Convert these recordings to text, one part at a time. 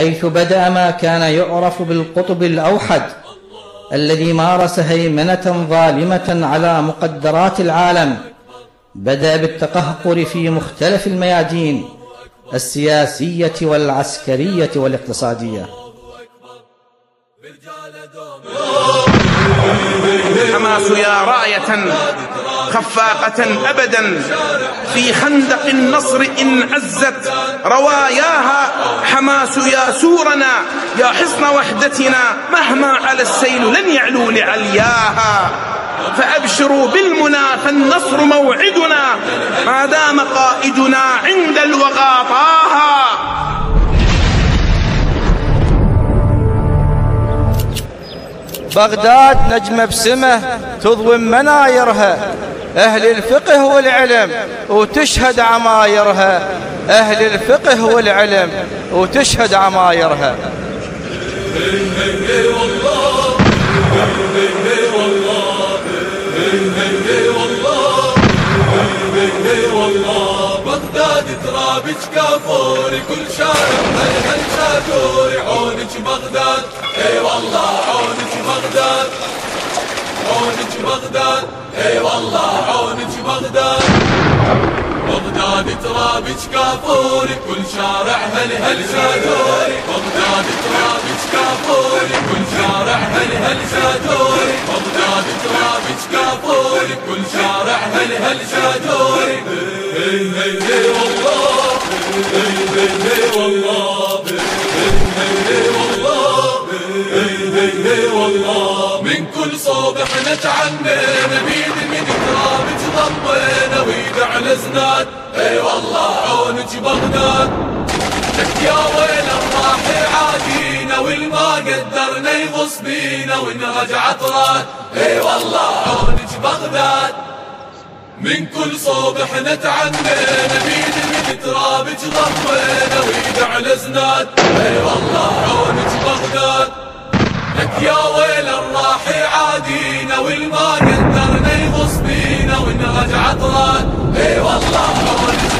حيث بدأ ما كان يعرف بالقطب الأوحد الذي مارس هيمنة ظالمة على مقدرات العالم. بدأ بالتقهقر في مختلف الميادين السياسية والعسكرية والاقتصادية. حماس يا راية. خفاقة أبدا. في خندق النصر إن عزت. رواياها حماس يا سورنا يا حصن وحدتنا. مهما على السيل لن يعلو لعلياها. فأبشروا بالمنى فالنصر موعدنا. ما دام قائدنا عند الوغى طاها بغداد نجمة بسمه تضوم منايرها. أهل الفقه والعلم وتشهد عمايرها. أهل الفقه والعلم وتشهد عمايرها. بغداد ترابك كافوري كل شارع هل شادوري عونك بغداد أي والله عونك بغداد عونك بغداد. اي والله عونك بغداد. بغداد ترابك كافوري كل شارع هل هل شادوري بغداد ترابك كافوري كل شارع هل هل شادوري بغداد ترابك كافوري كل شارع هل هل شادوري هي هي هي والله هي هي هي والله. تعنينا بيد من ترابك ضمينا ويد على زناد. أي والله عونك بغداد. لك يا ويل الراح عادينا والما قدرنا يغص بينا ونرجع طراد أي والله عونك بغداد. من كل صوب إحنا تعنينا بيد من ترابك ضمينا ويد على زناد. أي والله عونك بغداد. لك يا ويل الراح يغص بينا اي والله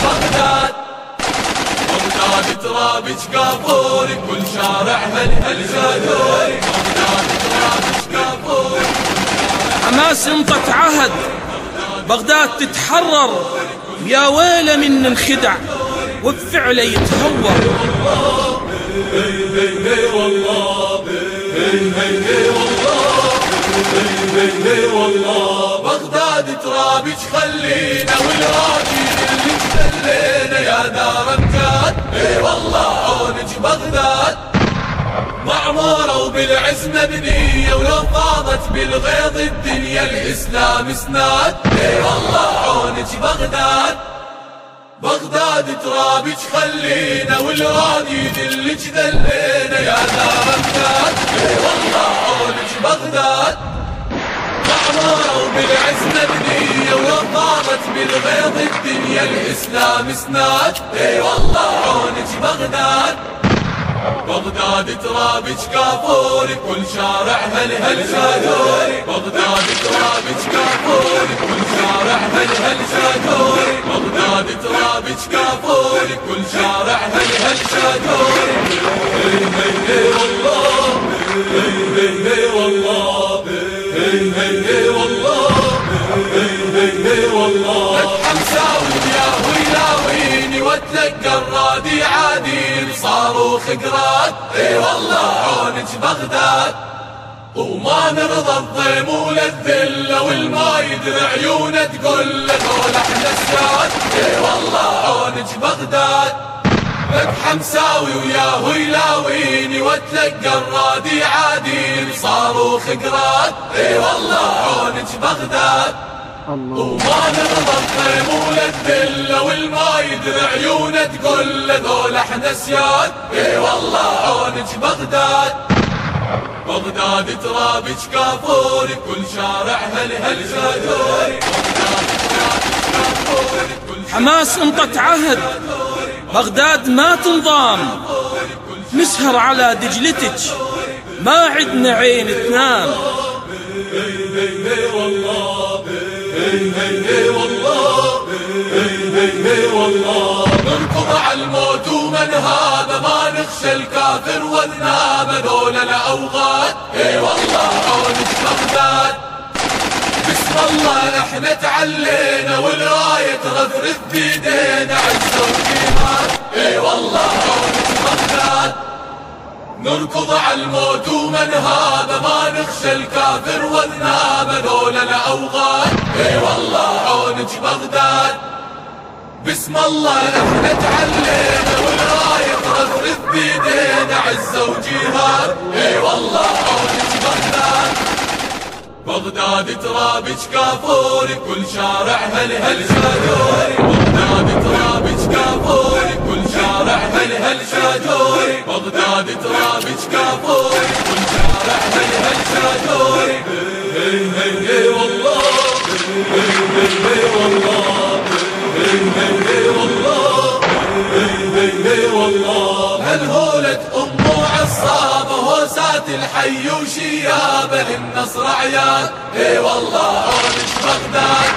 بغداد بغداد ترابك كل شارع هل جادوري بغداد ترابك كافوري حماس انطت عهد بغداد تتحرر يا ويلة من انخدع وبفعله يتهور. والله والله. هي والله بغداد ترابك خلينا والراجل اللي تدلينا يا دار امجاد اي والله عونك بغداد معمورة وبالعز مبنية ولو فاضت بالغيظ الدنيا الإسلام سناد اي والله عونك بغداد بغداد ترابك خلينا والرادي دلك دلينا يا دار امجاد إي والله عونك بغداد. معمورة وبالعز مبنية وطارت بالغيظ الدنيا الإسلام سناد إي والله عونك بغداد. بغداد ترابك كافوري كل شارع هل هل شادوري بغداد ترابك كافوري كل شارع هل هل شادوري بغداد ترابك كافوري كل شارع هل هل شادوري هي هي والله هي هي هي والله هي هي هي والله هي هي هي والله حمساوي يا ويلاويني واتلقى الرادي عادين صاروخ عونك بغداد. وما نرضى الضيم ولا الذلة والما يدري عيونه تقول له دول إحنا الساد إي والله عونك بغداد. لك حمساوي ويا هيلاويني واتلقى الرادي عادين صاروخ قراد إي والله عونك بغداد. وما نرضى الطيب ولا الذلة والما يدري عيونه تقول له ذول إحنا سياد إي والله عونك بغداد. بغداد ترابك كافوري كل شارع هل هل كل حماس انطت عهد بغداد ما تنضام. نسهر على دجلتك ما عدنا عين تنام. والله والله. والله نركض على الموت ومن نخشى الكافر وذناب ذولا الأوغاد. إي والله عونك بغداد بسم الله إحنا تعلينا والراية ترفرف بيدينا عزة وجهاد إي والله عونك بغداد نركض على الموت ومن هذا ما نخشى الكافر والناب ذولا الأوغاد. إي والله عونك بغداد. بسم الله إحنا تعلينا والراية ترفرف بيدينا عزة وجهاد. اي والله عونك بغداد. بغداد ترابج كافوري كل شارع هل هل شادوري بغداد ترابج كافوري كل شارع هل هل شادوري بغداد ترابج كافوري كل شارع هل الحي وشيابه النصر عياد اي والله عونك بغداد؟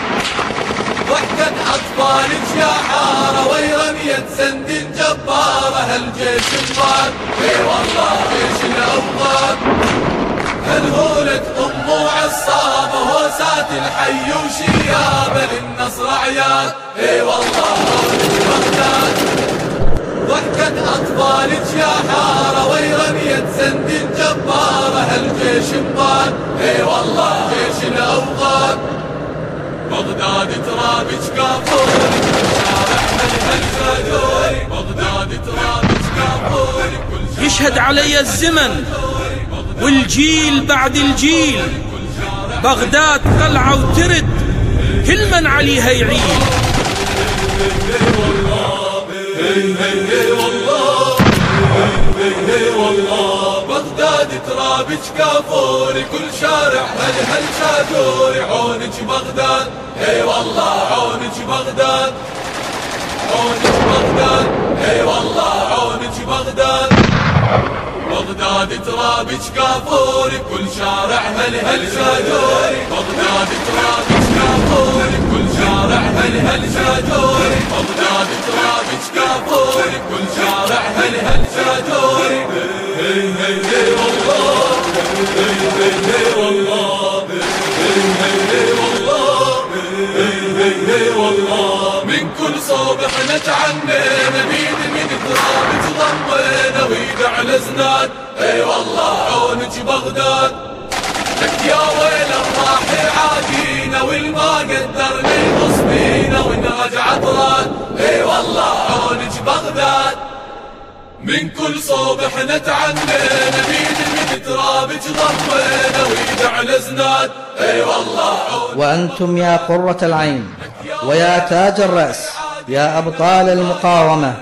ضحكت اطفالك يا حارة ويرمية سند جباره هالجيش الضاد اي والله جيش الأوغاد. هلهولة امه عصابة هوسات الحي وشيابه للنصر عياد اي والله عونك بغداد؟ ضحكت اطفالك يا حاره ويرمية سند جباره هالجيش مضاد؟ إي والله جيش الاوغاد بغداد ترابج كافوري كل شارع ملها الفجوري بغداد ترابج كافوري كل شارع يشهد علي الزمن والجيل بعد الجيل. بغداد قلعة وترد كل من عليها يعيل اي والله بغداد ترابج كافوري كل شارع هل هل شادوري عونك بغداد اي والله عونك بغداد عونك بغداد اي والله عونك بغداد بغداد ترابج كافوري كل شارع هل هل شادوري بغداد ترابج كافوري شارع هل هل شادوري بغداد ترابج كافوري كل شارع هل هل شادوري هي هي هي والله. هي هي هي والله هي هي هي والله هي هي هي والله من كل صوب إحنا تعنينا بيد من تراب تضمينا ويد على زناد أي والله عونك بغداد. لك يا ويل ونرجع طراد إي والله عونك بغداد. من كل صوب إحنا تعنينا بيد من تراب ضمينا ويد على زناد إي والله وأنتم يا قرة العين ويا تاج الرأس يا أبطال المقاومة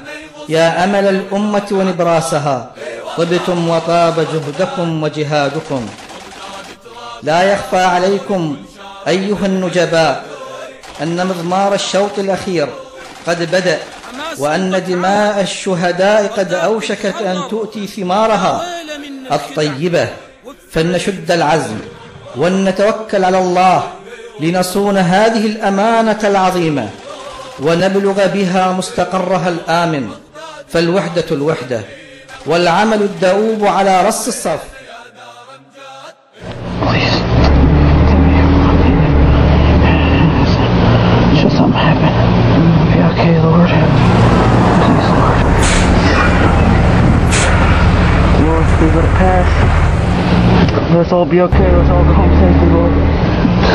يا أمل الأمة ونبراسها طبتم وطاب جهدكم وجهادكم. لا يخفى عليكم أيها النجباء أن مضمار الشوط الأخير قد بدأ وأن دماء الشهداء قد أوشكت أن تؤتي ثمارها الطيبة. فلنشد العزم ولنتوكل على الله لنصون هذه الأمانة العظيمة ونبلغ بها مستقرها الآمن. فالوحدة الوحدة والعمل الدؤوب على رص الصف guys. Let's all be okay. Let's all come together.